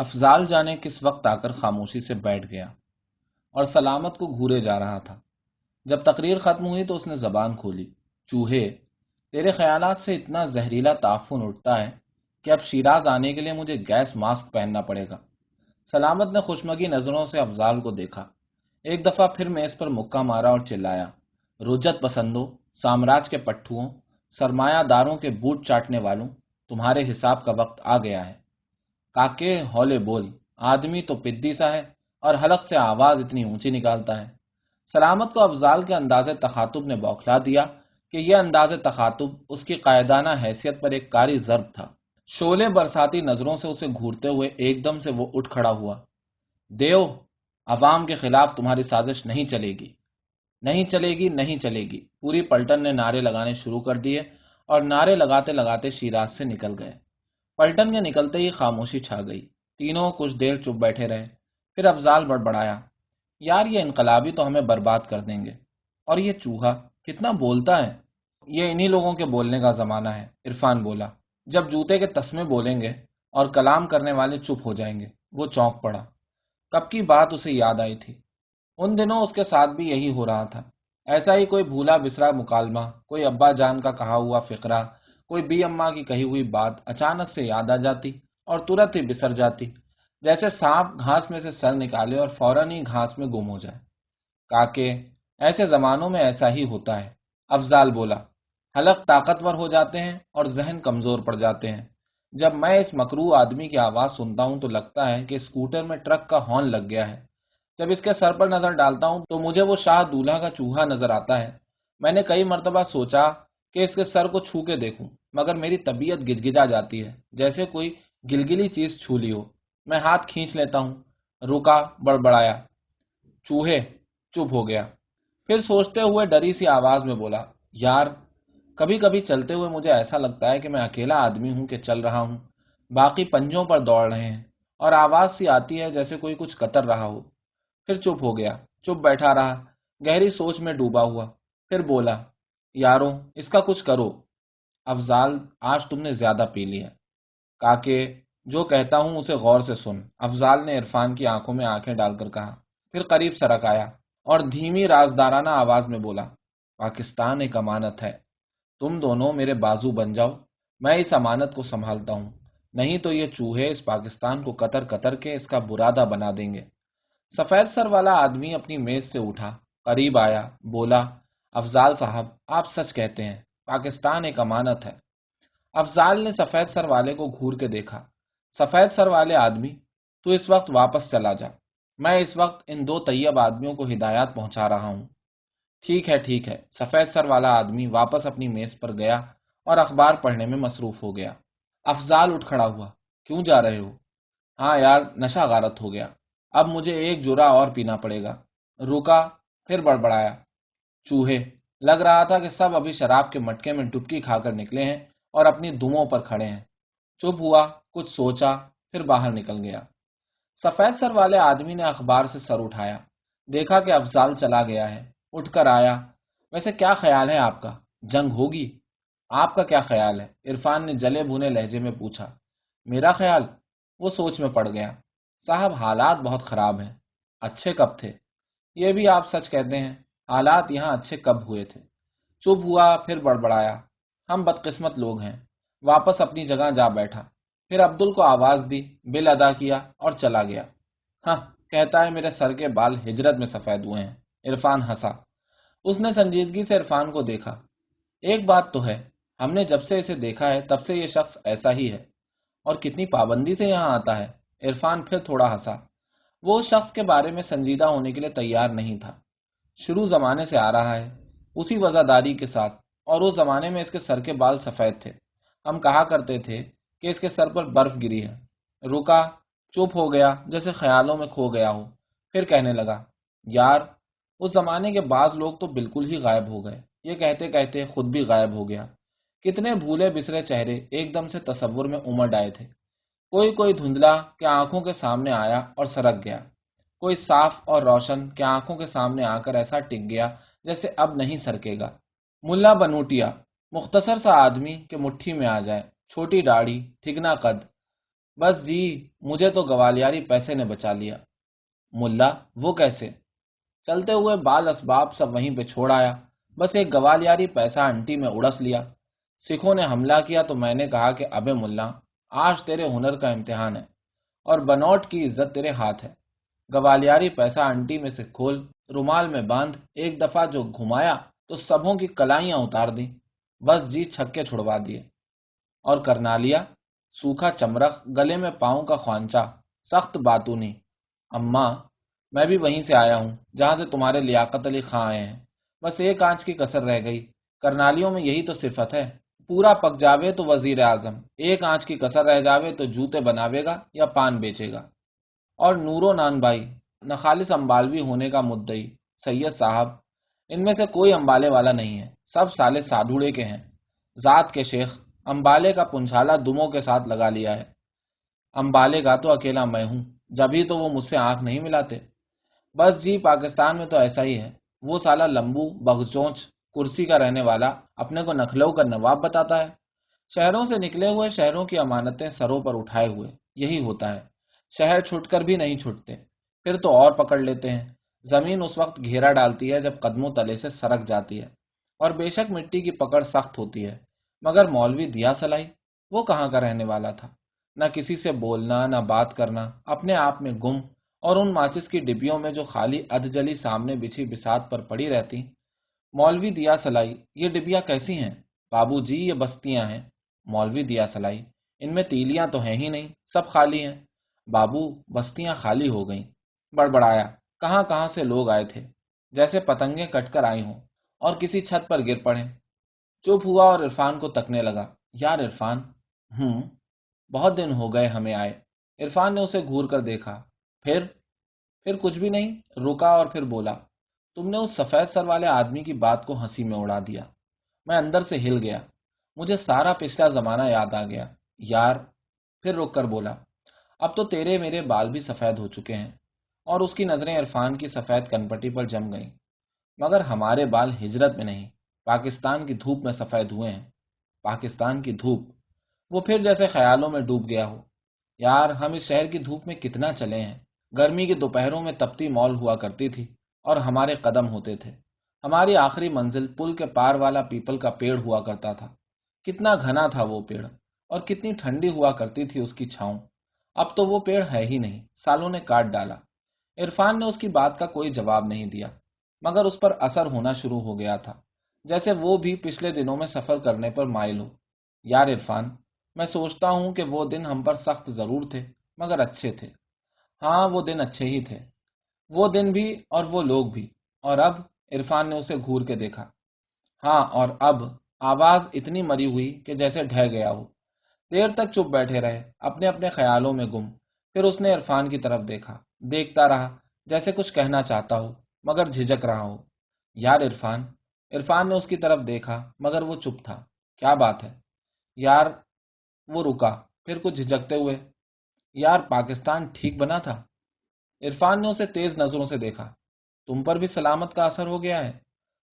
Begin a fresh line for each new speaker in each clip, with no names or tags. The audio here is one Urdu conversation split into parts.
افضال جانے کس وقت آ کر خاموشی سے بیٹھ گیا اور سلامت کو گھورے جا رہا تھا۔ جب تقریر ختم ہوئی تو اس نے زبان کھولی۔ چوہے، تیرے خیالات سے اتنا زہریلا تعفن اٹھتا ہے کہ اب شیراز آنے کے لیے مجھے گیس ماسک پہننا پڑے گا۔ سلامت نے خوشمگی نظروں سے افضال کو دیکھا۔ ایک دفعہ پھر میز پر مکہ مارا اور چلایا۔ رجت پسندوں، سامراج کے پٹھوں سرمایہ داروں کے بوٹ چاٹنے والوں، تمہارے حساب کا وقت آ گیا ہے۔ کاکے ہولے بول آدمی تو پدی سا ہے اور حلق سے آواز اتنی اونچی نکالتا ہے۔ سلامت کو افضال کے انداز تخاتب نے بوکھلا دیا کہ یہ انداز تخاتب اس کی قائدانہ حیثیت پر ایک کاری ضرب تھا۔ شولے برساتی نظروں سے اسے گھورتے ہوئے ایک دم سے وہ اٹھ کھڑا ہوا۔ دیو، عوام کے خلاف تمہاری سازش نہیں چلے گی۔ نہیں چلے گی، نہیں چلے گی۔ پوری پلٹن نے نعرے لگانے شروع کر دیے اور نعرے لگاتے لگاتے شیراز سے نکل گئے۔ پلٹن کے نکلتے ہی خاموشی چھا گئی۔ تینوں کچھ دیر چپ بیٹھے رہے۔ پھر افضال بڑبڑایا۔ یار، یہ انقلابی تو ہمیں برباد کر دیں گے۔ اور یہ چوہا کتنا بولتا ہے۔ یہ انہی لوگوں کے بولنے کا زمانہ ہے۔ عرفان بولا، جب جوتے کے تسمے بولیں گے اور کلام کرنے والے چپ ہو جائیں گے، وہ چونک پڑا۔ کب کی بات اسے یاد آئی تھی۔ ان دنوں اس کے ساتھ بھی یہی ہو رہا تھا۔ ایسا ہی کوئی بھولا بسرا مکالمہ، کوئی ابا جان کا کہا ہوا فقرہ کوئی بی اما کی کہی ہوئی بات اچانک سے یاد آ جاتی اور ترت ہی بسر جاتی، جیسے سانپ گھاس میں سے سر نکالے اور فوراً ہی گھاس میں گم ہو جائے۔ کاکے ایسے زمانوں میں ایسا ہی ہوتا ہے، افضال بولا۔ حلق طاقتور ہو جاتے ہیں اور ذہن کمزور پڑ جاتے ہیں۔ جب میں اس مکرو آدمی کی آواز سنتا ہوں تو لگتا ہے کہ اسکوٹر میں ٹرک کا ہارن لگ گیا ہے۔ جب اس کے سر پر نظر ڈالتا ہوں تو مجھے وہ شاہ دولہا کا چوہا نظر آتا ہے۔ میں نے کئی مرتبہ سوچا کہ اس کے سر کو چھو کے دیکھوں، مگر میری طبیعت گج گجا جاتی ہے، جیسے کوئی گلگلی چیز چھو لی ہو۔ میں ہاتھ کھینچ لیتا ہوں، رکا، بڑبڑایا۔ چوہے چپ ہو گیا۔ پھر سوچتے ہوئے ڈری سی آواز میں بولا، یار، کبھی کبھی چلتے ہوئے مجھے ایسا لگتا ہے کہ میں اکیلا آدمی ہوں کہ چل رہا ہوں۔ باقی پنجوں پر دوڑ رہے ہیں، اور آواز سی آتی ہے جیسے کوئی کچھ قطر رہا ہو۔ پھر چپ ہو گیا، چپ بیٹھا رہا، گہری سوچ میں ڈوبا ہوا۔ پھر بولا یارو، اس کا کچھ کرو۔ افضال، آج تم نے زیادہ پی لیا کاکے، جو کہتا ہوں اسے غور سے سن۔ افضال نے عرفان کی آنکھوں میں آنکھیں ڈال کر کہا۔ پھر قریب سرک آیا اور دھیمی رازدارانہ آواز میں بولا، پاکستان ایک امانت ہے۔ تم دونوں میرے بازو بن جاؤ، میں اس امانت کو سنبھالتا ہوں۔ نہیں تو یہ چوہے اس پاکستان کو قطر قطر کے اس کا برادہ بنا دیں گے۔ سفید سر والا آدمی اپنی میز سے اٹھا، قریب آیا، بولا افضال صاحب، آپ سچ کہتے ہیں، پاکستان ایک امانت ہے۔ افضال نے سفید سر والے کو گھور کے دیکھا۔ سفید سر والے آدمی، تو اس وقت واپس چلا جا۔ میں اس وقت ان دو طیب آدمیوں کو ہدایات پہنچا رہا ہوں۔ ٹھیک ہے ٹھیک ہے۔ سفید سر والا آدمی واپس اپنی میز پر گیا اور اخبار پڑھنے میں مصروف ہو گیا۔ افضال اٹھ کھڑا ہوا، کیوں جا رہے ہو؟ ہاں یار، نشہ غارت ہو گیا۔ اب مجھے ایک جرا اور پینا پڑے گا۔ رکا، پھر بڑبڑایا۔ چوہے۔ لگ رہا تھا کہ سب ابھی شراب کے مٹکے میں ڈبکی کھا کر نکلے ہیں اور اپنی دموں پر کھڑے ہیں۔ چپ ہوا، کچھ سوچا، پھر باہر نکل گیا۔ سفید سر والے آدمی نے اخبار سے سر اٹھایا۔ دیکھا کہ افضال چلا گیا ہے۔ اٹھ کر آیا۔ ویسے کیا خیال ہے آپ کا؟ جنگ ہوگی؟ آپ کا کیا خیال ہے؟ عرفان نے جلے بھونے لہجے میں پوچھا۔ میرا خیال؟ وہ سوچ میں پڑ گیا۔ صاحب، حالات بہت خراب ہیں۔ اچھے کب تھے؟ یہ بھی آپ سچ کہتے ہیں۔ حالات یہاں اچھے کب ہوئے تھے۔ چپ ہوا، پھر بڑبڑایا۔ ہم بدقسمت لوگ ہیں۔ واپس اپنی جگہ جا بیٹھا۔ پھر عبدل کو آواز دی، بل ادا کیا اور چلا گیا۔ ہاں کہتا ہے میرے سر کے بال ہجرت میں سفید ہوئے ہیں۔ عرفان ہنسا۔ اس نے سنجیدگی سے عرفان کو دیکھا۔ ایک بات تو ہے، ہم نے جب سے اسے دیکھا ہے، تب سے یہ شخص ایسا ہی ہے۔ اور کتنی پابندی سے یہاں آتا ہے۔ عرفان پھر تھوڑا ہنسا۔ وہ اس شخص کے بارے میں سنجیدہ ہونے کے لیے تیار نہیں تھا۔ شروع زمانے سے آ رہا ہے۔ اسی وزاداری کے ساتھ۔ اور اس زمانے میں اس کے سر کے بال سفید تھے۔ ہم کہا کرتے تھے کہ اس کے سر پر برف گری ہے۔ رکا چپ ہو گیا، جیسے خیالوں میں کھو گیا ہو۔ پھر کہنے لگا، یار، اس زمانے کے بعض لوگ تو بالکل ہی غائب ہو گئے۔ یہ کہتے کہتے خود بھی غائب ہو گیا۔ کتنے بھولے بسرے چہرے ایک دم سے تصور میں امڑ آئے تھے۔ کوئی کوئی دھندلا کے آنکھوں کے سامنے آیا اور سرک گیا۔ کوئی صاف اور روشن کے آنکھوں کے سامنے آ کر ایسا ٹک گیا جیسے اب نہیں سرکے گا۔ ملا بنوٹیا، مختصر سا آدمی کے مٹھی میں آ جائے، چھوٹی ڈاڑی ٹھگنا قد۔ بس جی مجھے تو گوالیاری پیسے نے بچا لیا۔ ملا، وہ کیسے؟ چلتے ہوئے بال اسباب سب وہیں پہ چھوڑ آیا۔ بس ایک گوالیاری پیسہ انٹی میں اڑس لیا۔ سکھوں نے حملہ کیا تو میں نے کہا کہ ابے ملا، آج تیرے ہنر کا امتحان ہے اور بنوٹ کی عزت تیرے ہاتھ ہے۔ گوالیاری پیسہ انٹی میں سے کھول، رومال میں باندھ، ایک دفعہ جو گھمایا تو سبوں کی کلائیاں اتار دی بس جی چھکے چھڑوا دیے۔ اور کرنا لیا سوکھا چمرخ، گلے میں پاؤں کا خوانچا سخت باتونی۔ اماں، میں بھی وہیں سے آیا ہوں، جہاں سے تمہارے لیاقت علی خاں آئے ہیں۔ بس ایک آنچ کی کسر رہ گئی۔ کرنالیوں میں یہی تو صفت ہے۔ پورا پک جاوے تو وزیر اعظم۔ ایک آنچ کی کسر رہ جاوے تو جوتے بناوے گا یا پان بیچے گا۔ اور نورو نان بھائی نہ خالص امبالوی ہونے کا مدعی، سید صاحب، ان میں سے کوئی امبالے والا نہیں ہے، سب سالے سادھوڑے کے ہیں۔ ذات کے شیخ، امبالے کا پنچھالا دموں کے ساتھ لگا لیا ہے۔ امبالے کا تو اکیلا میں ہوں جبھی تو وہ مجھ سے آنکھ نہیں ملاتے۔ بس جی پاکستان میں تو ایسا ہی ہے۔ وہ سالہ لمبو بغچونچ کرسی کا رہنے والا، اپنے کو نکھلو کا نواب بتاتا ہے۔ شہروں سے نکلے ہوئے شہروں کی امانتیں سروں پر اٹھائے ہوئے، یہی ہوتا ہے۔ شہر چھٹ کر بھی نہیں چھٹتے۔ پھر تو اور پکڑ لیتے ہیں۔ زمین اس وقت گھیرا ڈالتی ہے جب قدموں تلے سے سرک جاتی ہے اور بے شک مٹی کی پکڑ سخت ہوتی ہے۔ مگر مولوی دیا سلائی، وہ کہاں کا رہنے والا تھا؟ نہ کسی سے بولنا، نہ بات کرنا، اپنے آپ میں گم۔ اور ان ماچس کی ڈبیوں میں جو خالی ادھ جلی سامنے بچھی بسات پر پڑی رہتی۔ مولوی دیا سلائی، یہ ڈبیا کیسی ہیں؟ بابو جی یہ بستیاں ہیں۔ مولوی دیا سلائی، ان میں تیلیاں تو ہیں ہی نہیں، سب خالی ہیں۔ بابو بستیاں خالی ہو گئیں۔ بڑبڑایا، کہاں کہاں سے لوگ آئے تھے؟ جیسے پتنگیں کٹ کر آئی ہوں اور کسی چھت پر گر پڑے۔ چپ ہوا اور عرفان کو تکنے لگا۔ یار عرفان، ہوں، بہت دن ہو گئے ہمیں آئے۔ عرفان نے اسے گور کر دیکھا۔ پھر؟ پھر کچھ بھی نہیں۔ رکا اور پھر بولا، تم نے اس سفید سر والے آدمی کی بات کو ہنسی میں اڑا دیا۔ میں اندر سے ہل گیا۔ مجھے سارا پچھلا زمانہ یاد آ گیا۔ یار، پھر رک کر بولا۔ اب تو تیرے میرے بال بھی سفید ہو چکے ہیں اور اس کی نظریں عرفان کی سفید کنپٹی پر جم گئیں۔ مگر ہمارے بال ہجرت میں نہیں، پاکستان کی دھوپ میں سفید ہوئے ہیں۔ پاکستان کی دھوپ، وہ پھر جیسے خیالوں میں ڈوب گیا ہو۔ یار، ہم اس شہر کی دھوپ میں کتنا چلے ہیں۔ گرمی کے دوپہروں میں تپتی مول ہوا کرتی تھی اور ہمارے قدم ہوتے تھے۔ ہماری آخری منزل پل کے پار والا پیپل کا پیڑ ہوا کرتا تھا۔ کتنا گھنا تھا وہ پیڑ اور کتنی ٹھنڈی ہوا کرتی تھی اس کی چھاؤں۔ اب تو وہ پیڑ ہے ہی نہیں، سالوں نے کاٹ ڈالا۔ عرفان نے اس کی بات کا کوئی جواب نہیں دیا، مگر اس پر اثر ہونا شروع ہو گیا تھا۔ جیسے وہ بھی پچھلے دنوں میں سفر کرنے پر مائل ہو۔ یار عرفان، میں سوچتا ہوں کہ وہ دن ہم پر سخت ضرور تھے، مگر اچھے تھے۔ ہاں وہ دن اچھے ہی تھے۔ وہ دن بھی اور وہ لوگ بھی۔ اور اب عرفان نے اسے گور کے دیکھا۔ ہاں اور اب آواز اتنی مری ہوئی کہ جیسے ڈہ گیا ہو۔ دیر تک چپ بیٹھے رہے، اپنے اپنے خیالوں میں گم۔ پھر اس نے عرفان کی طرف دیکھا۔ دیکھتا رہا، جیسے کچھ کہنا چاہتا ہو، مگر جھجک رہا ہو۔ یار عرفان عرفان نے اس کی طرف دیکھا، مگر وہ چپ تھا۔ کیا بات ہے؟ یار، وہ رکا۔ پھر کچھ جھجکتے ہوئے، یار پاکستان ٹھیک بنا تھا۔ عرفان نے اسے تیز نظروں سے دیکھا۔ تم پر بھی سلامت کا اثر ہو گیا ہے؟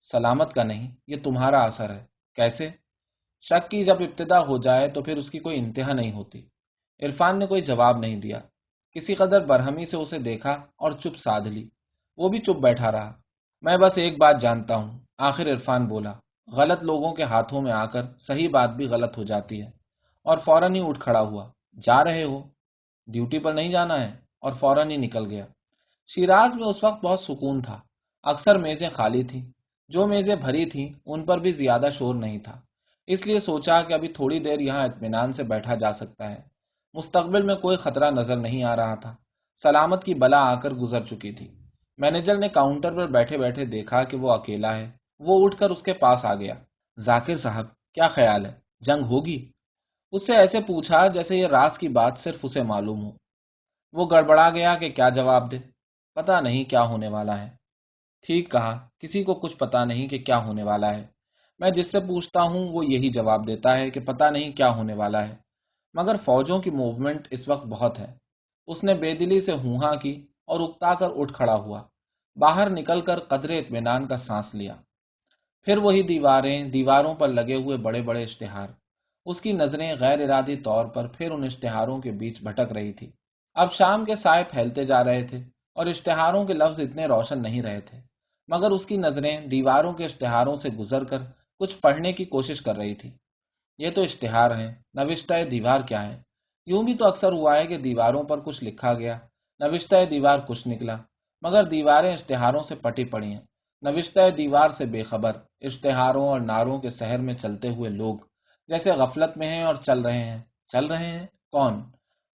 سلامت کا نہیں، یہ تمہارا اثر ہے۔ کیسے؟ شک کی جب ابتدا ہو جائے تو پھر اس کی کوئی انتہا نہیں ہوتی۔ عرفان نے کوئی جواب نہیں دیا۔ کسی قدر برہمی سے اسے دیکھا اور چپ سادھ لی۔ وہ بھی چپ بیٹھا رہا۔ میں بس ایک بات جانتا ہوں۔ آخر عرفان بولا، غلط لوگوں کے ہاتھوں میں آ کر صحیح بات بھی غلط ہو جاتی ہے۔ اور فوراً ہی اٹھ کھڑا ہوا۔ جا رہے ہو۔ ڈیوٹی پر نہیں جانا ہے۔ اور فوراً ہی نکل گیا۔ شیراز میں اس وقت بہت سکون تھا۔ اکثر میزیں خالی تھیں۔ جو میزیں بھری تھیں، ان پر بھی زیادہ شور نہیں تھا۔ اس لیے سوچا کہ ابھی تھوڑی دیر یہاں اطمینان سے بیٹھا جا سکتا ہے۔ مستقبل میں کوئی خطرہ نظر نہیں آ رہا تھا۔ سلامت کی بلا آ کر گزر چکی تھی۔ مینیجر نے کاؤنٹر پر بیٹھے بیٹھے دیکھا کہ وہ اکیلا ہے۔ وہ اٹھ کر اس کے پاس آ گیا۔ ذاکر صاحب، کیا خیال ہے؟ جنگ ہوگی؟ اس سے ایسے پوچھا جیسے یہ راز کی بات صرف اسے معلوم ہو۔ وہ گڑبڑا گیا کہ کیا جواب دے؟ پتا نہیں کیا ہونے والا ہے۔ ٹھیک کہا، کسی کو کچھ پتا نہیں کہ کیا ہونے والا ہے۔ میں جس سے پوچھتا ہوں وہ یہی جواب دیتا ہے کہ پتا نہیں کیا ہونے والا ہے۔ مگر فوجوں کی موومنٹ اس وقت بہت ہے۔ اس نے بے دلی سے ہوا کی اور اکتا کر اٹھ کھڑا ہوا۔ باہر نکل کر قدرے اطمینان کا سانس لیا۔ پھر وہی دیواریں دیواروں پر لگے ہوئے بڑے بڑے اشتہار۔ اس کی نظریں غیر ارادی طور پر پھر ان اشتہاروں کے بیچ بھٹک رہی تھی۔ اب شام کے سائے پھیلتے جا رہے تھے اور اشتہاروں کے لفظ اتنے روشن نہیں رہے تھے۔ مگر اس کی نظریں دیواروں کے اشتہاروں سے گزر کر کچھ پڑھنے کی کوشش کر رہی تھی۔ یہ تو اشتہار ہیں۔ نوشتہ دیوار کیا ہے؟ یوں بھی تو اکثر ہوا ہے کہ دیواروں پر کچھ لکھا گیا۔ نوشتہ دیوار کچھ نکلا، مگر دیواریں اشتہاروں سے پٹی پڑی ہیں۔ نوشتہ دیوار سے بے خبر، اشتہاروں اور ناروں کے شہر میں چلتے ہوئے لوگ جیسے غفلت میں ہیں اور چل رہے ہیں۔ چل رہے ہیں؟ کون؟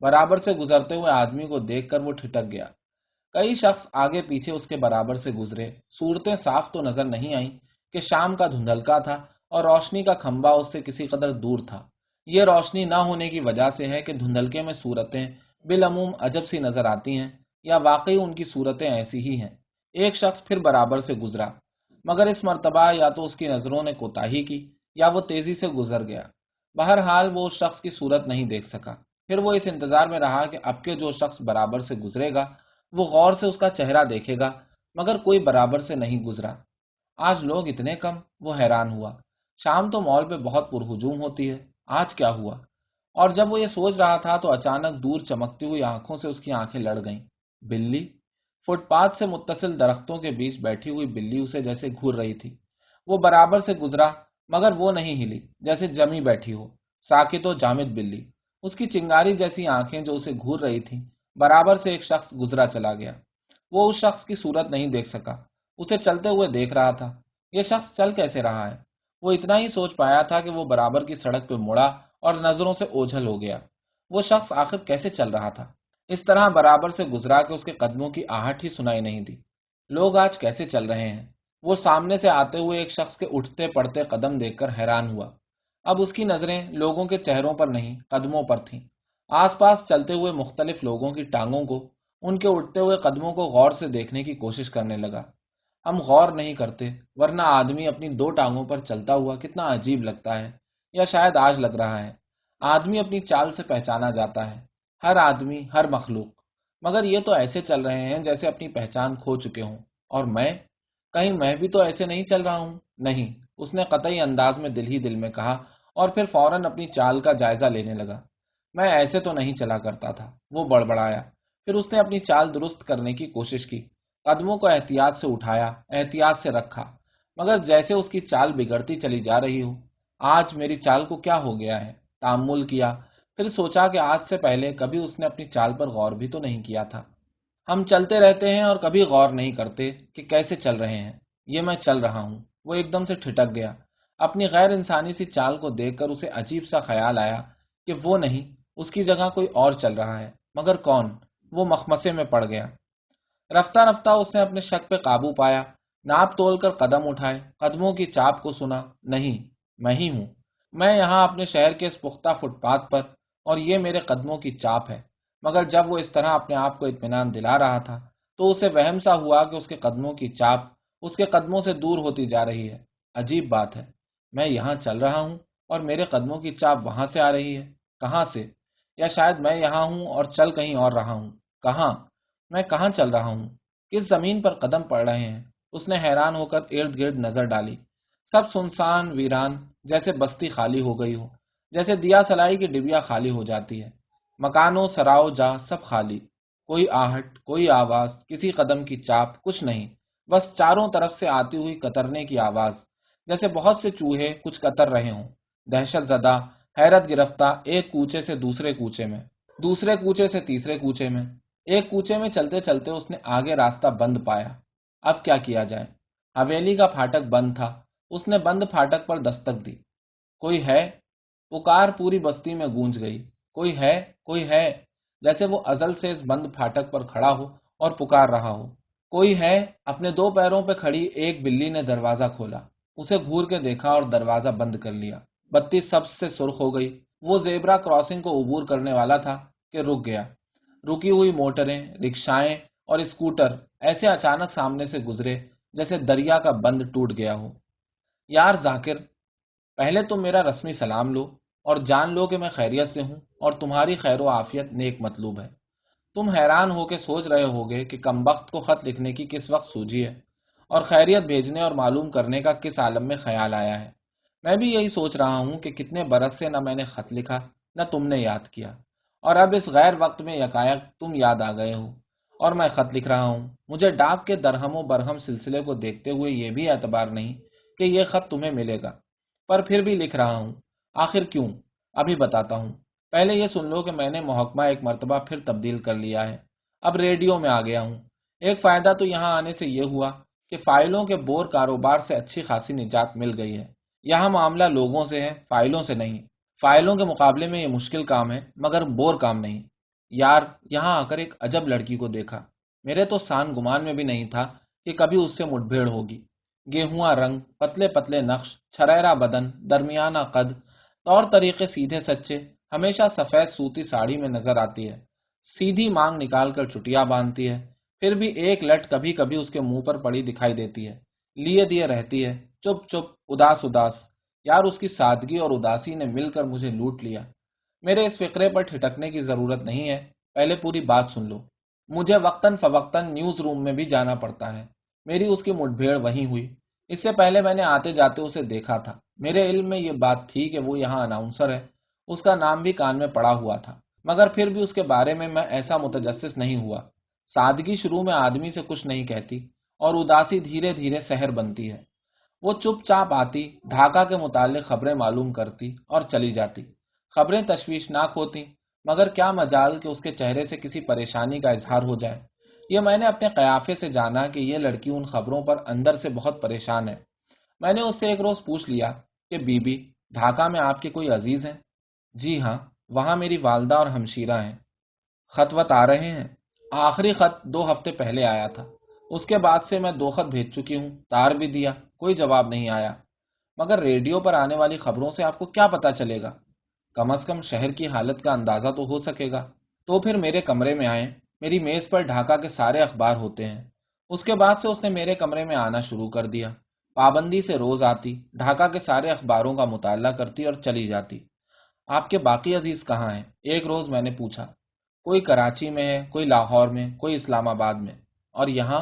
برابر سے گزرتے ہوئے آدمی کو دیکھ کر وہ ٹھٹک گیا۔ کئی شخص آگے پیچھے اس کے برابر سے گزرے۔ صورتیں صاف تو نظر نہیں آئیں کہ شام کا دھندلکا تھا اور روشنی کا کھمبا اس سے کسی قدر دور تھا۔ یہ روشنی نہ ہونے کی وجہ سے ہے کہ دھندلکے میں صورتیں بالعموم عجب سی نظر آتی ہیں یا واقعی ان کی صورتیں ایسی ہی ہیں۔ ایک شخص پھر برابر سے گزرا، مگر اس مرتبہ یا تو اس کی نظروں نے کوتا کی یا وہ تیزی سے گزر گیا۔ بہرحال وہ اس شخص کی صورت نہیں دیکھ سکا۔ پھر وہ اس انتظار میں رہا کہ اب کے جو شخص برابر سے گزرے گا، وہ غور سے اس کا چہرہ دیکھے گا، مگر کوئی برابر سے نہیں گزرا۔ آج لوگ اتنے کم، وہ حیران ہوا۔ شام تو مال پہ بہت پرہجوم ہوتی ہے۔ آج کیا ہوا؟ اور جب وہ یہ سوچ رہا تھا تو اچانک دور چمکتی ہوئی آنکھوں سے اس کی آنکھیں لڑ گئیں۔ بلی؟ فٹ پاتھ سے متصل درختوں کے بیچ بیٹھی ہوئی بلی اسے جیسے گھور رہی تھی۔ وہ برابر سے گزرا، مگر وہ نہیں ہلی، جیسے جمی بیٹھی ہو۔ ساکت و جامد بلی۔ اس کی چنگاری جیسی آنکھیں جو اسے گھور رہی تھی برابر سے ایک شخص گزرا چلا گیا۔ وہ اس شخص کی صورت نہیں دیکھ سکا۔ اسے چلتے ہوئے دیکھ رہا تھا۔ یہ شخص چل کیسے رہا ہے؟ وہ اتنا ہی سوچ پایا تھا کہ وہ برابر کی سڑک پہ مڑا اور نظروں سے اوجھل ہو گیا۔ وہ شخص آخر کیسے چل رہا تھا؟ اس طرح برابر سے گزرا کے اس کے قدموں کی آہٹ ہی سنائی نہیں دی۔ لوگ آج کیسے چل رہے ہیں؟ وہ سامنے سے آتے ہوئے ایک شخص کے اٹھتے پڑتے قدم دیکھ کر حیران ہوا۔ اب اس کی نظریں لوگوں کے چہروں پر نہیں، قدموں پر تھیں۔ آس پاس چلتے ہوئے مختلف لوگوں کی ٹانگوں کو، ان کے اٹھتے ہوئے قدموں کو غور سے دیکھنے کی کوشش کرنے لگا۔ ہم غور نہیں کرتے، ورنہ آدمی اپنی دو ٹانگوں پر چلتا ہوا کتنا عجیب لگتا ہے یا شاید آج لگ رہا ہے۔ آدمی اپنی چال سے پہچانا جاتا ہے، ہر آدمی، ہر مخلوق۔ مگر یہ تو ایسے چل رہے ہیں جیسے اپنی پہچان کھو چکے ہوں۔ اور میں؟ کہیں میں بھی تو ایسے نہیں چل رہا ہوں؟ نہیں۔ اس نے قطعی انداز میں دل ہی دل میں کہا اور پھر فوراً اپنی چال کا جائزہ لینے لگا۔ میں ایسے تو نہیں چلا کرتا تھا، وہ بڑبڑایا۔ پھر اس نے اپنی چال درست کرنے کی کوشش کی۔ قدموں کو احتیاط سے اٹھایا، احتیاط سے رکھا، مگر جیسے اس کی چال بگڑتی چلی جا رہی ہو آج میری چال کو کیا ہو گیا ہے؟ تعمل کیا، پھر سوچا کہ آج سے پہلے کبھی اس نے اپنی چال پر غور بھی تو نہیں کیا تھا۔ ہم چلتے رہتے ہیں اور کبھی غور نہیں کرتے کہ کیسے چل رہے ہیں۔ یہ میں چل رہا ہوں۔ وہ ایک دم سے ٹھٹک گیا۔ اپنی غیر انسانی سی چال کو دیکھ کر اسے عجیب سا خیال آیا کہ وہ نہیں، اس کی جگہ کوئی اور چل رہا ہے۔ مگر کون؟ وہ مخمسے میں پڑ گیا۔ رفتہ رفتہ اس نے اپنے شک پہ قابو پایا، ناپ تول کر قدم اٹھائے، قدموں کی چاپ کو سنا، نہیں، میں ہی ہوں۔ میں یہاں اپنے شہر کے اس پختہ فٹ پاتھ پر اور یہ میرے قدموں کی چاپ ہے۔ مگر جب وہ اس طرح اپنے آپ کو اطمینان دلا رہا تھا، تو اسے وہم سا ہوا کہ اس کے قدموں کی چاپ اس کے قدموں سے دور ہوتی جا رہی ہے۔ عجیب بات ہے۔ میں یہاں چل رہا ہوں اور میرے قدموں کی چاپ وہاں سے آ رہی ہے۔ کہاں سے؟ یا شاید میں یہاں ہوں اور چل کہیں اور رہا ہوں۔ کہاں؟ میں کہاں چل رہا ہوں؟ کس زمین پر قدم پڑ رہے ہیں؟ اس نے حیران ہو کر ارد گرد نظر ڈالی۔ سب سنسان ویران، جیسے بستی خالی ہو گئی ہو، جیسے دیا سلائی کی ڈبیا خالی ہو جاتی ہے۔ مکانوں، سراؤ جا، سب خالی۔ کوئی آہٹ، کوئی آواز، کسی قدم کی چاپ، کچھ نہیں۔ بس چاروں طرف سے آتی ہوئی کترنے کی آواز۔ جیسے بہت سے چوہے کچھ کتر رہے ہوں۔ دہشت زدہ، حیرت گرفتہ، ایک کوچے سے دوسرے کوچے میں۔ دوسرے کوچے سے تیسرے کوچے میں۔ ایک کوچے میں چلتے چلتے اس نے آگے راستہ بند پایا۔ اب کیا کیا جائے؟ حویلی کا پھاٹک بند تھا۔ اس نے بند پھاٹک پر دستک دی۔ کوئی ہے؟ پکار پوری بستی میں گونج گئی۔ کوئی ہے؟ کوئی ہے؟ جیسے وہ ازل سے اس بند پھاٹک پر کھڑا ہو اور پکار رہا ہو۔ کوئی ہے؟ اپنے دو پیروں پہ کھڑی ایک بلی نے دروازہ کھولا۔ اسے گھور کے دیکھا اور دروازہ بند کر لیا۔ بتی سب سے سرخ ہو گئی۔ وہ زیبرا کراسنگ کو عبور کرنے والا تھا کہ رک گیا۔ رکی ہوئی موٹریں، رکشائیں اور اسکوٹر ایسے اچانک سامنے سے گزرے جیسے دریا کا بند ٹوٹ گیا ہو۔ یار ذاکر، پہلے تم میرا رسمی سلام لو اور جان لو کہ میں خیریت سے ہوں اور تمہاری خیر و عافیت نیک مطلوب ہے۔ تم حیران ہو کے سوچ رہے ہوگے کہ کم وقت کو خط لکھنے کی کس وقت سوجی ہے اور خیریت بھیجنے اور معلوم کرنے کا کس عالم میں خیال آیا ہے۔ میں بھی یہی سوچ رہا ہوں کہ کتنے برس سے نہ میں نے خط لکھا، نہ تم نے یاد کیا۔ اور اب اس غیر وقت میں یکایک تم یاد آ گئے ہو۔ اور میں خط لکھ رہا ہوں۔ مجھے ڈاک کے درہم و برہم سلسلے کو دیکھتے ہوئے یہ بھی اعتبار نہیں کہ یہ خط تمہیں ملے گا۔ پر پھر بھی لکھ رہا ہوں۔ آخر کیوں؟ ابھی بتاتا ہوں۔ پہلے یہ سن لو کہ میں نے محکمہ ایک مرتبہ پھر تبدیل کر لیا ہے۔ اب ریڈیو میں آ گیا ہوں۔ ایک فائدہ تو یہاں آنے سے یہ ہوا کہ فائلوں کے بور کاروبار سے اچھی خاصی نجات مل گئی ہے۔ یہاں معاملہ لوگوں سے ہے، فائلوں سے نہیں۔ فائلوں کے مقابلے میں یہ مشکل کام ہے، مگر بور کام نہیں۔ یار، یہاں آ کر ایک عجب لڑکی کو دیکھا۔ میرے تو سان گمان میں بھی نہیں تھا کہ کبھی اس سے مٹ بھیڑ ہوگی۔ گیہواں رنگ، پتلے پتلے نقش، چھریرا بدن، درمیانہ قد، طور طریقے سیدھے سچے، ہمیشہ سفید سوتی ساڑی میں نظر آتی ہے۔ سیدھی مانگ نکال کر چٹیا باندھتی ہے، پھر بھی ایک لٹ کبھی کبھی اس کے منہ پر پڑی دکھائی دیتی ہے۔ لیے دیے رہتی ہے، چپ چپ، اداس اداس۔ یار اس کی سادگی اور اداسی نے مل کر مجھے لوٹ لیا۔ میرے اس فکرے پر ٹھٹکنے کی ضرورت نہیں ہے۔ پہلے پوری بات سن لو۔ مجھے وقتاً فوقتاً نیوز روم میں بھی جانا پڑتا ہے۔ میری اس کی مٹ بھیڑ وہیں ہوئی۔ اس سے پہلے میں نے آتے جاتے اسے دیکھا تھا۔ میرے علم میں یہ بات تھی کہ وہ یہاں اناؤنسر ہے۔ اس کا نام بھی کان میں پڑا ہوا تھا۔ مگر پھر بھی اس کے بارے میں میں ایسا متجسس نہیں ہوا۔ سادگی شروع میں آدمی سے کچھ نہیں کہتی اور اداسی دھیرے دھیرے سحر بنتی ہے۔ وہ چپ چاپ آتی، ڈھاکہ کے متعلق خبریں معلوم کرتی اور چلی جاتی۔ خبریں تشویشناک ہوتی، مگر کیا مجال کہ اس کے چہرے سے کسی پریشانی کا اظہار ہو جائے۔ یہ میں نے اپنے قیافے سے جانا کہ یہ لڑکی ان خبروں پر اندر سے بہت پریشان ہے۔ میں نے اس سے ایک روز پوچھ لیا کہ بی بی ڈھاکہ میں آپ کے کوئی عزیز ہیں؟ جی ہاں وہاں میری والدہ اور ہمشیرہ ہیں۔ خط وط آ رہے ہیں۔ آخری خط دو ہفتے پہلے آیا تھا۔ اس کے بعد سے میں دو خط بھیج چکی ہوں، تار بھی دیا۔ کوئی جواب نہیں آیا۔ مگر ریڈیو پر آنے والی خبروں سے آپ کو کیا پتا چلے گا؟ کم از کم شہر کی حالت کا اندازہ تو ہو سکے گا۔ تو پھر میرے کمرے میں آئے میری میز پر ڈھاکہ کے سارے اخبار ہوتے ہیں۔ اس کے بعد سے اس نے میرے کمرے میں آنا شروع کر دیا۔ پابندی سے روز آتی، ڈھاکہ کے سارے اخباروں کا مطالعہ کرتی اور چلی جاتی۔ آپ کے باقی عزیز کہاں ہیں؟ ایک روز میں نے پوچھا۔ کوئی کراچی میں ہے، کوئی لاہور میں، کوئی اسلام آباد میں۔ اور یہاں؟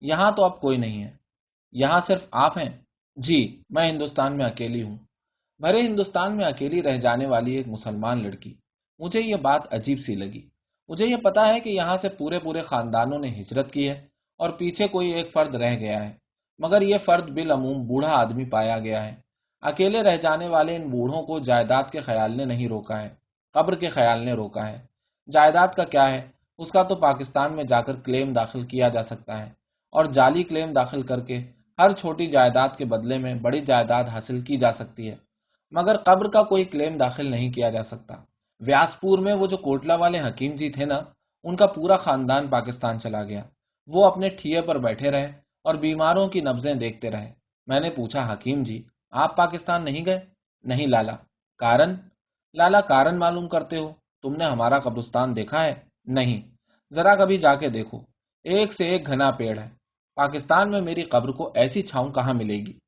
یہاں تو اب کوئی نہیں ہے۔ یہاں صرف آپ ہیں۔ جی میں ہندوستان میں اکیلی ہوں۔ بھرے ہندوستان میں اکیلی رہ جانے والی ایک مسلمان لڑکی۔ مجھے یہ بات عجیب سی لگی۔ مجھے یہ پتا ہے کہ یہاں سے پورے پورے خاندانوں نے ہجرت کی ہے اور پیچھے کوئی ایک فرد رہ گیا ہے۔ مگر یہ فرد بالعموم بوڑھا آدمی پایا گیا ہے۔ اکیلے رہ جانے والے ان بوڑھوں کو جائیداد کے خیال نے نہیں روکا ہے۔ قبر کے خیال نے روکا ہے۔ جائیداد کا کیا ہے؟ اس کا تو پاکستان میں جا کر کلیم داخل کیا جا سکتا ہے۔ اور جعلی کلیم داخل کر کے ہر چھوٹی جائیداد کے بدلے میں بڑی جائیداد حاصل کی جا سکتی ہے، مگر قبر کا کوئی کلیم داخل نہیں کیا جا سکتا۔ ویاسپور میں وہ جو کوٹلا والے حکیم جی تھے نا، ان کا پورا خاندان پاکستان چلا گیا۔ وہ اپنے ٹھیے پر بیٹھے رہے اور بیماروں کی نبزیں دیکھتے رہے۔ میں نے پوچھا، حکیم جی آپ پاکستان نہیں گئے؟ نہیں لالا۔ کارن؟ لالا، کارن معلوم کرتے ہو، تم نے ہمارا قبرستان دیکھا ہے؟ نہیں۔ ذرا کبھی جا کے دیکھو۔ ایک سے ایک گھنا پیڑ ہے۔ پاکستان میں میری قبر کو ایسی چھاؤں کہاں ملے گی؟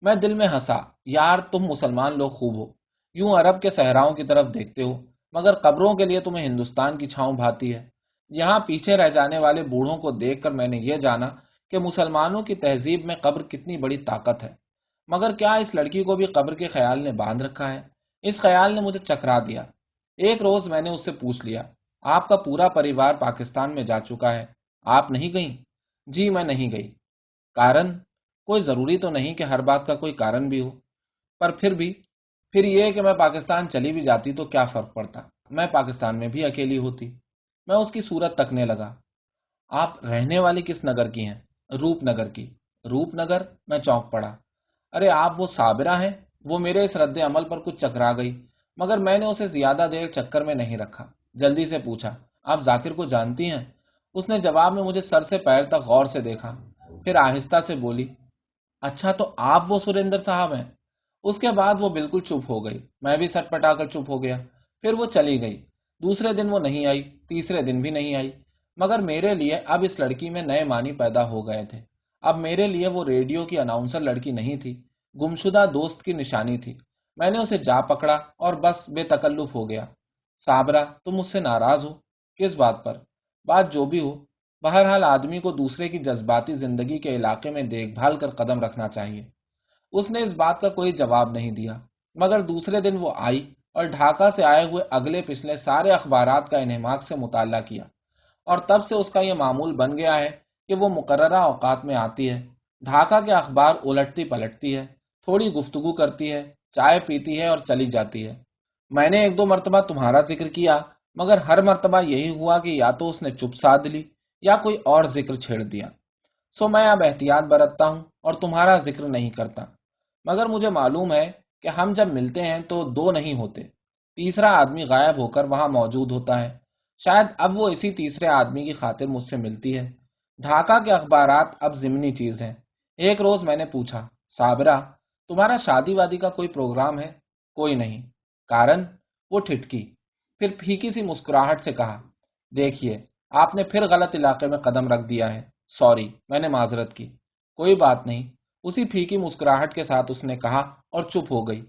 میں دل میں ہنسا، یار تم مسلمان لوگ خوب ہو، یوں عرب کے صحراؤں کی طرف دیکھتے ہو، مگر قبروں کے لیے تمہیں ہندوستان کی چھاؤں بھاتی ہے۔ یہاں پیچھے رہ جانے والے بوڑھوں کو دیکھ کر میں نے یہ جانا کہ مسلمانوں کی تہذیب میں قبر کتنی بڑی طاقت ہے۔ مگر کیا اس لڑکی کو بھی قبر کے خیال نے باندھ رکھا ہے؟ اس خیال نے مجھے چکرا دیا۔ ایک روز میں نے اس سے پوچھ لیا، آپ کا پورا پریوار پاکستان میں جا چکا ہے، آپ نہیں گئی جی میں نہیں گئی۔ کارن؟ کوئی ضروری تو نہیں کہ ہر بات کا کوئی کارن بھی ہو۔ پر پھر بھی، پھر یہ کہ میں پاکستان چلی بھی جاتی تو کیا فرق پڑتا؟ میں پاکستان میں بھی اکیلی ہوتی۔ میں اس کی صورت تکنے لگا۔ آپ رہنے والی کس نگر کی ہیں؟ روپ نگر کی۔ روپ نگر؟ میں چونک پڑا۔ ارے، آپ وہ صابرہ ہیں؟ وہ میرے اس رد عمل پر کچھ چکرا گئی۔ مگر میں نے اسے زیادہ دیر چکر میں نہیں رکھا۔ جلدی سے پوچھا، آپ ذاکر کو جانتی ہیں؟ اس نے جواب میں مجھے سر سے پیر تک غور سے دیکھا، پھر آہستہ سے بولی اچھا تو آپ وہ سریندر صاحب ہیں؟ اس کے بعد وہ بالکل چپ ہو گئی، میں بھی سٹ پٹا کر چپ ہو گیا، پھر وہ چلی گئی۔ دوسرے دن وہ نہیں آئی، تیسرے دن بھی نہیں آئی۔ مگر میرے لیے اب اس لڑکی میں نئے معنی پیدا ہو گئے تھے۔ اب میرے لیے وہ ریڈیو کی اناؤنسر لڑکی نہیں تھی، گمشدہ دوست کی نشانی تھی۔ میں نے اسے جا پکڑا اور بس بے تکلف ہو گیا۔ سابرا تم مجھ سے ناراض ہو؟ کس بات پر؟ بات جو بھی ہو، بہرحال آدمی کو دوسرے کی جذباتی زندگی کے علاقے میں دیکھ بھال کر قدم رکھنا چاہیے۔ اس نے اس بات کا کوئی جواب نہیں دیا، مگر دوسرے دن وہ آئی اور ڈھاکہ سے آئے ہوئے اگلے پچھلے سارے اخبارات کا انہماک سے مطالعہ کیا۔ اور تب سے اس کا یہ معمول بن گیا ہے کہ وہ مقررہ اوقات میں آتی ہے۔ ڈھاکہ کے اخبار الٹتی پلٹتی ہے، تھوڑی گفتگو کرتی ہے، چائے پیتی ہے اور چلی جاتی ہے۔ میں نے ایک دو مرتبہ تمہارا ذکر کیا مگر ہر مرتبہ یہی ہوا کہ یا تو اس نے چپ سادھ لی یا کوئی اور ذکر چھیڑ دیا۔ سو میں اب احتیاط برتتا ہوں اور تمہارا ذکر نہیں کرتا۔ مگر مجھے معلوم ہے کہ ہم جب ملتے ہیں تو دو نہیں ہوتے۔ تیسرا آدمی غائب ہو کر وہاں موجود ہوتا ہے۔ شاید اب وہ اسی تیسرے آدمی کی خاطر مجھ سے ملتی ہے۔ ڈھاکہ کے اخبارات اب ضمنی چیز ہیں۔ ایک روز میں نے پوچھا صابرہ تمہارا شادی وادی کا کوئی پروگرام ہے؟ کوئی نہیں، کارن وہ ٹھٹکی۔ پھر پھیکی سی مسکراہٹ سے کہا، دیکھیے، آپ نے پھر غلط علاقے میں قدم رکھ دیا ہے۔ سوری، میں نے معذرت کی۔ کوئی بات نہیں۔ اسی پھیکی مسکراہٹ کے ساتھ اس نے کہا اور چپ ہو گئی۔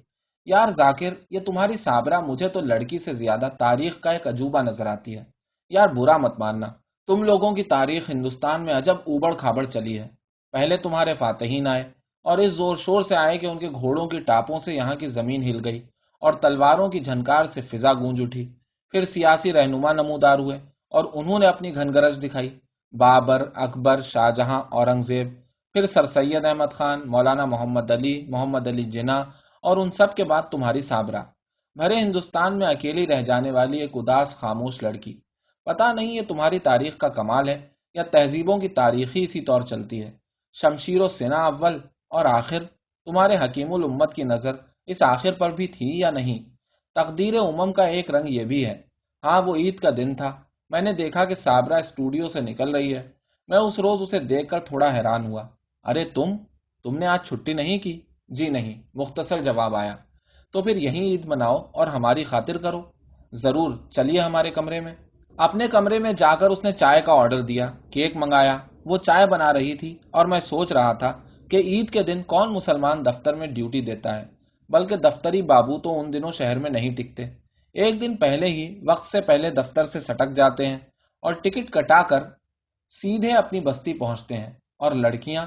یار ذاکر، یہ تمہاری صابرہ مجھے تو لڑکی سے زیادہ تاریخ کا ایک عجوبہ نظر آتی ہے۔ یار برا مت ماننا۔ تم لوگوں کی تاریخ ہندوستان میں عجب اوبڑ کھابڑ چلی ہے۔ پہلے تمہارے فاتحین آئے اور اس زور شور سے آئے کہ ان کے گھوڑوں کی ٹاپوں سے یہاں کی زمین ہل گئی اور تلواروں کی جھنکار سے فضا گونج اٹھی۔ پھر سیاسی رہنما نمودار ہوئے اور انہوں نے اپنی گھن گرج دکھائی۔ بابر، اکبر، شاہجہاں، اورنگزیب، پھر سر سید احمد خان، مولانا محمد علی محمد علی جنا اور ان سب کے بعد تمہاری صابرہ بھرے ہندوستان میں اکیلی رہ جانے والی ایک اداس خاموش لڑکی۔ پتا نہیں یہ تمہاری تاریخ کا کمال ہے یا تہذیبوں کی تاریخی اسی طور چلتی ہے۔ شمشیر و سنا اول اور آخر تمہارے حکیم الامت کی نظر اس آخر پر بھی تھی یا نہیں؟ تقدیر امم کا ایک رنگ یہ بھی ہے۔ ہاں وہ عید کا دن تھا۔ میں نے دیکھا کہ صابرہ اسٹوڈیو سے نکل رہی ہے۔ میں اس روز اسے دیکھ کر تھوڑا حیران ہوا۔ ارے، تم؟ تم نے آج چھٹی نہیں کی؟ جی نہیں، مختصر جواب آیا۔ تو پھر یہی عید مناؤ اور ہماری خاطر کرو۔ ضرور، چلیے ہمارے کمرے میں۔ اپنے کمرے میں جا کر اس نے چائے کا آرڈر دیا، کیک منگایا۔ وہ چائے بنا رہی تھی اور میں سوچ رہا تھا کہ عید کے دن کون مسلمان دفتر میں ڈیوٹی دیتا ہے۔ بلکہ دفتری بابو تو ان دنوں شہر میں نہیں ٹکتے۔ ایک دن پہلے ہی وقت سے پہلے دفتر سے سٹک جاتے ہیں اور ٹکٹ کٹا کر سیدھے اپنی بستی پہنچتے ہیں اور لڑکیاں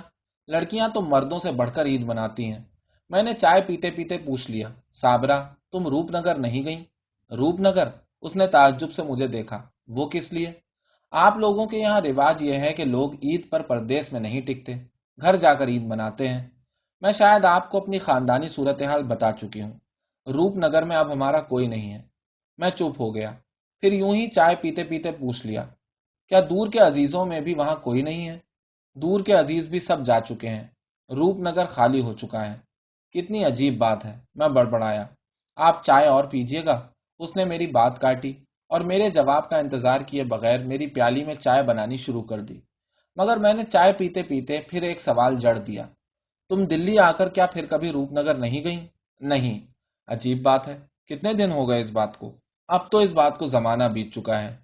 لڑکیاں تو مردوں سے بڑھ کر عید مناتی ہیں۔ میں نے چائے پیتے پیتے پوچھ لیا صابرہ تم روپ نگر نہیں گئی روپ نگر؟ اس نے تعجب سے مجھے دیکھا۔ وہ کس لیے؟ آپ لوگوں کے یہاں رواج یہ ہے کہ لوگ عید پر پردیس میں نہیں ٹکتے، گھر جا کر عید مناتے ہیں۔ میں شاید آپ کو اپنی خاندانی صورتحال بتا چکی ہوں۔ روپ نگر میں اب ہمارا کوئی نہیں ہے۔ میں چپ ہو گیا۔ پھر یوں ہی چائے پیتے پیتے پوچھ لیا، کیا دور کے عزیزوں میں بھی وہاں کوئی نہیں ہے؟ دور کے عزیز بھی سب جا چکے ہیں۔ روپ نگر خالی ہو چکا ہے۔ کتنی عجیب بات ہے۔ میں بڑبڑایا۔ آپ چائے اور پیجیے گا؟ اس نے میری بات کاٹی اور میرے جواب کا انتظار کیے بغیر میری پیالی میں چائے بنانی شروع کر دی۔ مگر میں نے چائے پیتے پیتے پھر ایک سوال جڑ دیا۔ تم دلی آ کر کیا پھر کبھی روپ نگر نہیں گئی نہیں۔ عجیب بات ہے۔ کتنے دن ہو گئے اس بات کو؟ اب تو اس بات کو زمانہ بیت چکا ہے۔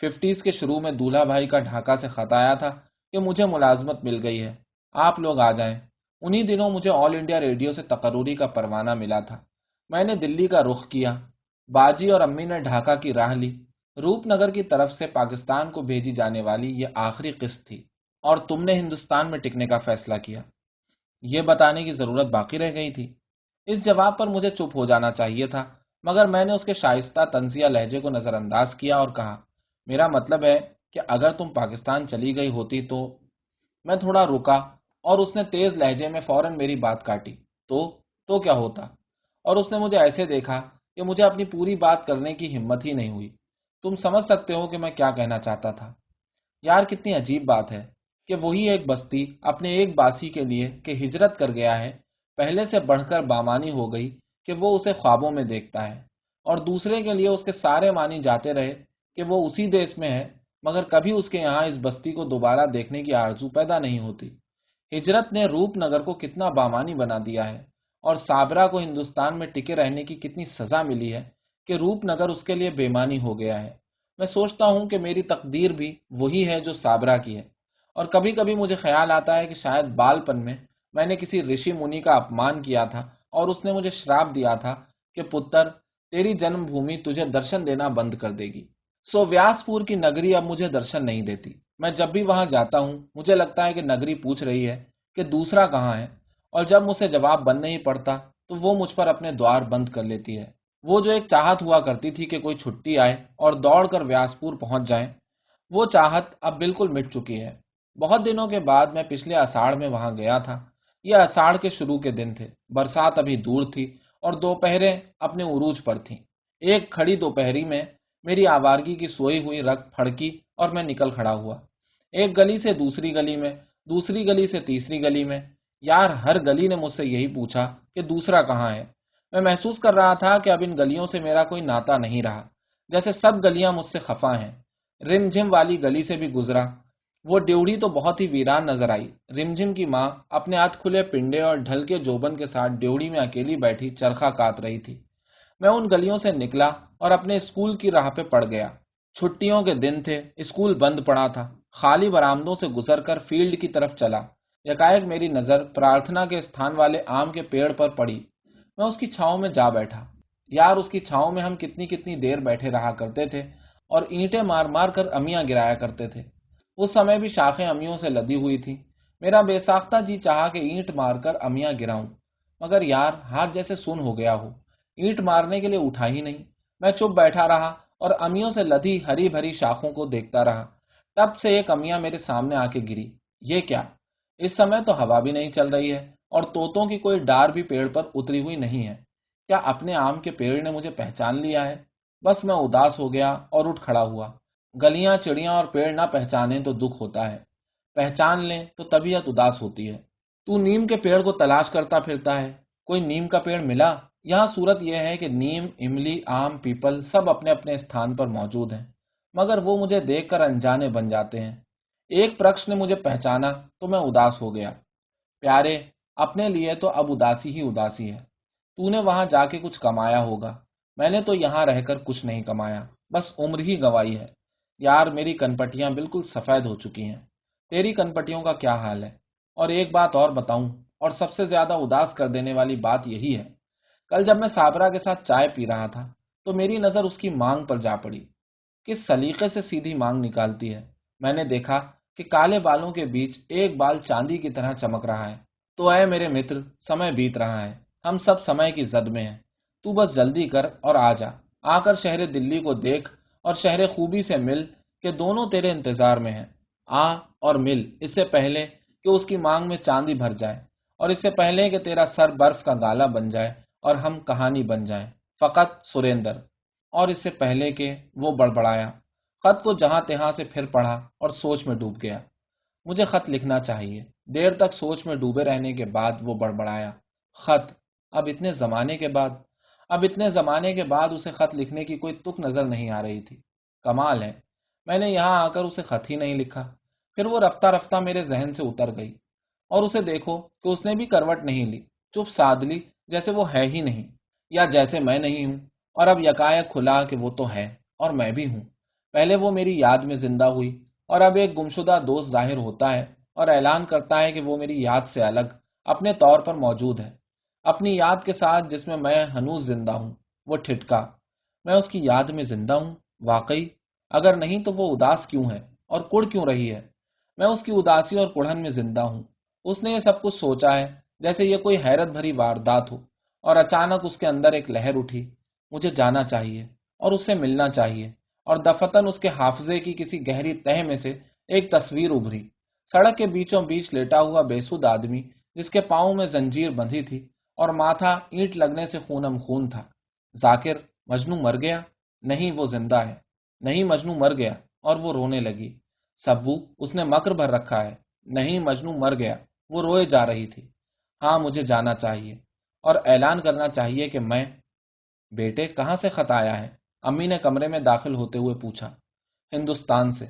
ففٹیز کے شروع میں دولہا بھائی کا ڈھاکہ سے خط آیا تھا کہ مجھے ملازمت مل گئی ہے۔ آپ لوگ آ جائیں۔ انہی دنوں مجھے آل انڈیا ریڈیو سے تقرری کا پروانہ ملا تھا۔ میں نے دلی کا رخ کیا۔ باجی اور امی نے ڈھاکہ کی راہ لی۔ روپ نگر کی طرف سے پاکستان کو بھیجی جانے والی یہ آخری قسط تھی اور تم نے ہندوستان میں ٹکنے کا فیصلہ کیا۔ یہ بتانے کی ضرورت باقی رہ گئی تھی۔ اس جواب پر مجھے چپ ہو جانا چاہیے تھا، مگر میں نے اس کے شائستہ تنزیہ لہجے کو نظر انداز کیا اور کہا، میرا مطلب ہے کہ اگر تم پاکستان چلی گئی ہوتی تو میں تھوڑا رکا اور اس نے تیز لہجے میں فوراً میری بات کاٹی۔ تو؟ تو کیا ہوتا؟ اور اس نے مجھے ایسے دیکھا کہ مجھے اپنی پوری بات کرنے کی ہمت ہی نہیں ہوئی۔ تم سمجھ سکتے ہو کہ میں کیا کہنا چاہتا تھا۔ یار، کتنی عجیب بات ہے۔ کہ وہی ایک بستی اپنے ایک باسی کے لیے کہ ہجرت کر گیا ہے، پہلے سے بڑھ کر بامانی ہو گئی کہ وہ اسے خوابوں میں دیکھتا ہے، اور دوسرے کے لیے اس کے سارے مانی جاتے رہے کہ وہ اسی دیش میں ہے، مگر کبھی اس کے یہاں اس بستی کو دوبارہ دیکھنے کی آرزو پیدا نہیں ہوتی۔ ہجرت نے روپ نگر کو کتنا بامانی بنا دیا ہے، اور سابرا کو ہندوستان میں ٹکے رہنے کی کتنی سزا ملی ہے کہ روپ نگر اس کے لیے بےمانی ہو گیا ہے۔ میں سوچتا ہوں کہ میری تقدیر بھی وہی ہے جو سابرا کی ہے۔ اور کبھی کبھی مجھے خیال آتا ہے کہ شاید بال پن میں میں نے کسی رشی منی کا اپمان کیا تھا اور اس نے مجھے شراب دیا تھا کہ پتر، تیری جنم بھومی تجھے درشن دینا بند کر دے گی۔ سو ویاس پور کی نگری اب مجھے درشن نہیں دیتی۔ میں جب بھی وہاں جاتا ہوں، مجھے لگتا ہے کہ نگری پوچھ رہی ہے کہ دوسرا کہاں ہے؟ اور جب مجھ سے جواب بن نہیں پڑتا تو وہ مجھ پر اپنے دوار بند کر لیتی ہے۔ وہ جو ایک چاہت ہوا کرتی تھی کہ کوئی چھٹی آئے اور دوڑ کر ویاسپور پہنچ جائیں، وہ چاہت اب بالکل مٹ چکی ہے۔ بہت دنوں کے بعد میں پچھلے اساڑ میں وہاں گیا تھا۔ یہ اساڑ کے شروع کے دن تھے۔ برسات ابھی دور تھی اور دوپہریں اپنے عروج پر تھیں۔ ایک کھڑی دوپہری میں میری آوارگی کی سوئی ہوئی رگ پھڑکی اور میں نکل کھڑا ہوا۔ ایک گلی سے دوسری گلی میں، دوسری گلی سے تیسری گلی میں۔ یار، ہر گلی نے مجھ سے یہی پوچھا کہ دوسرا کہاں ہے؟ میں محسوس کر رہا تھا کہ اب ان گلیوں سے میرا کوئی ناتا نہیں رہا، جیسے سب گلیاں مجھ سے خفا ہیں۔ رم جھم والی گلی سے بھی گزرا۔ وہ ڈیوڑی تو بہت ہی ویران نظر آئی۔ رم جھم کی ماں اپنے ہاتھ کھلے پنڈے اور ڈھل کے جوبن کے ساتھ ڈیوڑی میں اکیلی بیٹھی چرخا کات رہی تھی۔ میں ان گلیوں سے نکلا اور اپنے اسکول کی راہ پہ پڑ گیا۔ چھٹیوں کے دن تھے، اسکول بند پڑا تھا۔ خالی برامدوں سے گزر کر فیلڈ کی طرف چلا۔ یکائک میری نظر پرارتھنا کے استھان والے آم کے پیڑ پر پڑی۔ میں اس کی چھاؤں میں جا بیٹھا۔ یار، اس کی چھاؤں میں ہم کتنی کتنی دیر بیٹھے رہا کرتے تھے اور اینٹیں مار مار کر امیاں گرایا کرتے تھے۔ اس سمے بھی شاخیں امیوں سے لدی ہوئی تھی میرا بے ساختہ جی چاہا کہ اینٹ مار کر امیاں گراؤں۔ مگر یار، ہاتھ جیسے سن ہو گیا ہو۔ اینٹ مارنے کے لیے اٹھا ہی نہیں۔ میں چپ بیٹھا رہا اور امیوں سے لدی ہری بھری شاخوں کو دیکھتا رہا۔ تب سے ایک امیاں میرے سامنے آ کے گری۔ یہ کیا؟ اس سمے تو ہوا بھی نہیں چل رہی ہے اور توتوں کی کوئی ڈار بھی پیڑ پر اتری ہوئی نہیں ہے۔ کیا اپنے آم کے پیڑ نے مجھے پہچان لیا ہے؟ بس میں اداس ہو گیا اور اٹھ کھڑا ہوا۔ گلیاں، چڑیاں اور پیڑ نہ پہچانے تو دکھ ہوتا ہے۔ پہچان لیں تو طبیعت اداس ہوتی ہے۔ تو نیم کے پیڑ کو تلاش کرتا پھرتا ہے۔ کوئی نیم کا پیڑ ملا؟ یہاں صورت یہ ہے کہ نیم، املی آم پیپل سب اپنے اپنے استھان پر موجود ہیں۔ مگر وہ مجھے دیکھ کر انجانے بن جاتے ہیں۔ ایک پرکش نے مجھے پہچانا تو میں اداس ہو گیا۔ پیارے، اپنے لیے تو اب اداسی ہی اداسی ہے۔ تو نے وہاں جا کے کچھ کمایا ہوگا۔ میں نے تو یہاں رہ کر کچھ نہیں کمایا۔ بس عمر ہی گوائی ہے۔ یار میری کنپٹیاں بالکل سفید ہو چکی ہیں۔ تیری کنپٹیوں کا کیا حال ہے؟ اور ایک بات اور بتاؤں، اور سب سے زیادہ اداس کر دینے والی بات یہی ہے۔ کل جب میں سابرا کے ساتھ چائے پی رہا تھا، تو میری نظر اس کی مانگ پر جا پڑی کس سلیقے سے سیدھی مانگ نکالتی ہے۔ میں نے دیکھا کہ کالے بالوں کے بیچ ایک بال چاندی کی طرح چمک رہا ہے۔ تو اے میرے متر، سمے بیت رہا ہے۔ ہم سب سمے کی زد میں ہیں۔ تو بس جلدی کر اور آ جا۔ آ کر شہر دلی کو دیکھ اور شہر خوبی سے مل کہ دونوں تیرے انتظار میں ہیں۔ آ اور مل۔ اس سے پہلے کہ اس کی مانگ میں چاندی بھر جائے اور اس سے پہلے کہ تیرا سر برف کا گالا بن جائے اور ہم کہانی بن جائیں۔ فقط سریندر اور اس سے پہلے کہ وہ بڑبڑایا۔ خط کو جہاں تہاں سے پھر پڑھا اور سوچ میں ڈوب گیا۔ مجھے خط لکھنا چاہیے۔ دیر تک سوچ میں ڈوبے رہنے کے بعد وہ بڑبڑایا۔ خط۔ اب اتنے زمانے کے بعد اب اتنے زمانے کے بعد اسے خط لکھنے کی کوئی تک نظر نہیں آ رہی تھی۔ کمال ہے۔ میں نے یہاں آ کر اسے خط ہی نہیں لکھا۔ پھر وہ رفتہ رفتہ میرے ذہن سے اتر گئی اور اسے دیکھو کہ اس نے بھی کروٹ نہیں لی، چپ ساد لی جیسے وہ ہے ہی نہیں یا جیسے میں نہیں ہوں۔ اور اب یکایک کھلا کہ وہ تو ہے اور میں بھی ہوں۔ پہلے وہ میری یاد میں زندہ ہوئی اور اب ایک گمشدہ دوست ظاہر ہوتا ہے اور اعلان کرتا ہے کہ وہ میری یاد سے الگ، اپنے طور پر موجود ہے۔ اپنی یاد کے ساتھ جس میں میں ہنوز زندہ ہوں، وہ ٹھٹکا۔ میں اس کی یاد میں زندہ ہوں، واقعی۔ اگر نہیں تو وہ اداس کیوں ہے اور کڑ کیوں رہی ہے؟ میں اس کی اداسی اور کڑھن میں زندہ ہوں۔ اس نے یہ سب کچھ سوچا ہے جیسے یہ کوئی حیرت بھری واردات ہو اور اچانک اس کے اندر ایک لہر اٹھی۔ مجھے جانا چاہیے اور اس سے ملنا چاہیے اور دفتن اس کے حافظے کی کسی گہری تہ میں سے ایک تصویر ابھری۔ سڑک کے بیچوں بیچ لیٹا ہوا بےسود آدمی جس کے پاؤں میں زنجیر بندھی تھی اور ماتھا اینٹ لگنے سے خونم خون تھا۔ ذاکر مجنو مر گیا۔ نہیں، وہ زندہ ہے۔ نہیں، مجنو مر گیا اور وہ رونے لگی۔ سبو، اس نے مکر بھر رکھا ہے۔ نہیں، مجنو مر گیا۔ وہ روئے جا رہی تھی۔ ہاں مجھے جانا چاہیے۔ اور اعلان کرنا چاہیے کہ میں، بیٹے، کہاں سے خط آیا ہے؟ امی نے کمرے میں داخل ہوتے ہوئے پوچھا۔ ہندوستان سے۔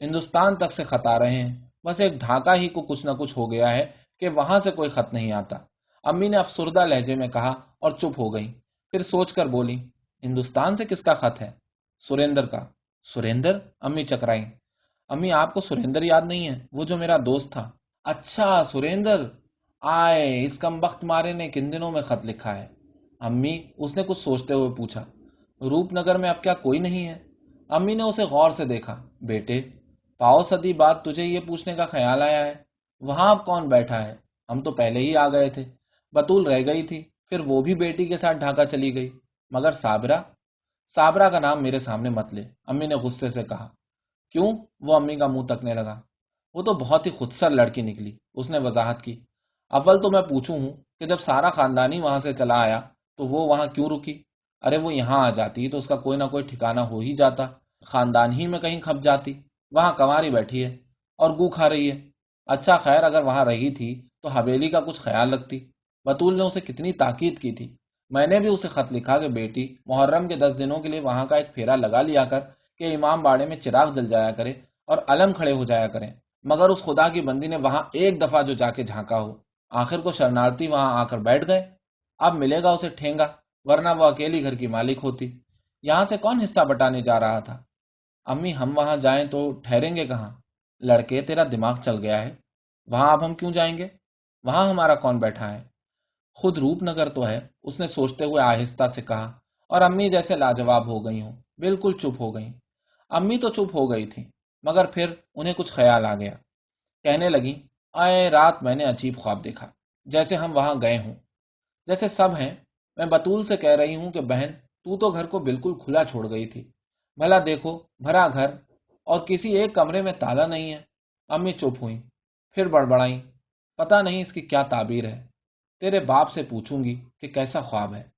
ہندوستان تک سے خط آ رہے ہیں۔ بس ایک ڈھاکہ ہی کو کچھ نہ کچھ ہو گیا ہے کہ وہاں سے کوئی خط نہیں آتا۔ امی نے افسردہ لہجے میں کہا اور چپ ہو گئی پھر سوچ کر بولی، ہندوستان سے کس کا خط ہے؟ سریندر کا۔ سریندر؟ امی چکرائی امی، آپ کو سریندر یاد نہیں ہے؟ وہ جو میرا دوست تھا۔ اچھا سریندر! آئے، اس کم بخت مارے نے کن دنوں میں خط لکھا ہے؟ امی، اس نے کچھ سوچتے ہوئے پوچھا، روپ نگر میں اب کیا کوئی نہیں ہے؟ امی نے اسے غور سے دیکھا، بیٹے، پاؤ صدی بات تجھے یہ پوچھنے کا خیال آیا ہے؟ وہاں اب کون بیٹھا ہے؟ ہم تو پہلے ہی آ گئے تھے۔ بطول رہ گئی تھی۔ پھر وہ بھی بیٹی کے ساتھ ڈھاکہ چلی گئی۔ مگر صابرہ صابرہ کا نام میرے سامنے مت لے۔ امی نے غصے سے کہا، کیوں؟ وہ امی کا منہ تکنے لگا۔ وہ تو بہت ہی خودسر لڑکی نکلی۔ اس نے وضاحت کی، اول تو میں پوچھوں ہوں کہ جب سارا خاندانی وہاں سے چلا آیا تو وہ وہاں کیوں رکی؟ ارے وہ یہاں آ جاتی تو اس کا کوئی نہ کوئی ٹھکانا ہو ہی جاتا۔ خاندان ہی میں کہیں کھپ جاتی۔ وہاں کماری بیٹھی ہے اور گو کھا رہی ہے۔ اچھا خیر، اگر وہاں رہی تھی تو حویلی کا کچھ خیال رکھتی۔ بطول نے اسے کتنی تاکید کی تھی۔ میں نے بھی اسے خط لکھا کہ بیٹی، محرم کے دس دنوں کے لیے وہاں کا ایک پھیرا لگا لیا کر کہ امام باڑے میں چراغ جل جایا کرے اور علم کھڑے ہو جایا کریں۔ مگر اس خدا کی بندی نے وہاں ایک دفعہ جو جا کے جھانکا ہو، آخر کو شرنارتی وہاں آ کر بیٹھ گئے۔ اب ملے گا اسے ٹھینگا، ورنہ وہ اکیلی گھر کی مالک ہوتی۔ یہاں سے کون حصہ بٹانے جا رہا تھا؟ امی، ہم وہاں جائیں تو ٹھہریں گے کہاں؟ لڑکے، تیرا دماغ چل گیا ہے۔ وہاں اب ہم کیوں جائیں گے؟ وہاں ہمارا کون بیٹھا ہے؟ خود روپ نگر تو ہے، اس نے سوچتے ہوئے آہستہ سے کہا، اور امی جیسے لاجواب ہو گئی ہوں، بالکل چپ ہو گئی امی تو چپ ہو گئی تھی مگر پھر انہیں کچھ خیال آ گیا۔ کہنے لگی آئے رات میں نے عجیب خواب دیکھا، جیسے ہم وہاں گئے ہوں۔ جیسے سب ہیں، میں بطول سے کہہ رہی ہوں کہ بہن، تو تو گھر کو بالکل کھلا چھوڑ گئی تھی۔ بھلا دیکھو، بھرا گھر، اور کسی ایک کمرے میں تالا نہیں ہے۔ امی چپ ہوئی پھر بڑبڑائی پتا نہیں اس کی کیا تعبیر ہے۔ تیرے باپ سے پوچھوں گی کہ کیسا خواب ہے۔